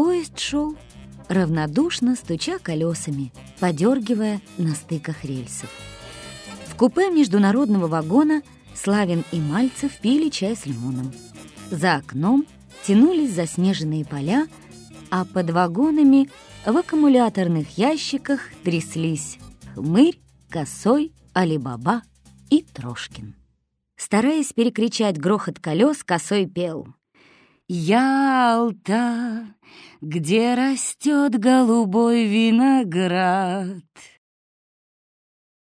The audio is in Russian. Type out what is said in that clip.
Поезд шел, равнодушно стуча колесами, подергивая на стыках рельсов. В купе международного вагона Славин и Мальцев пили чай с лимоном. За окном тянулись заснеженные поля, а под вагонами в аккумуляторных ящиках тряслись Хмырь, Косой, Алибаба и Трошкин. Стараясь перекричать грохот колес, Косой пел. «Ялта, где растет голубой виноград,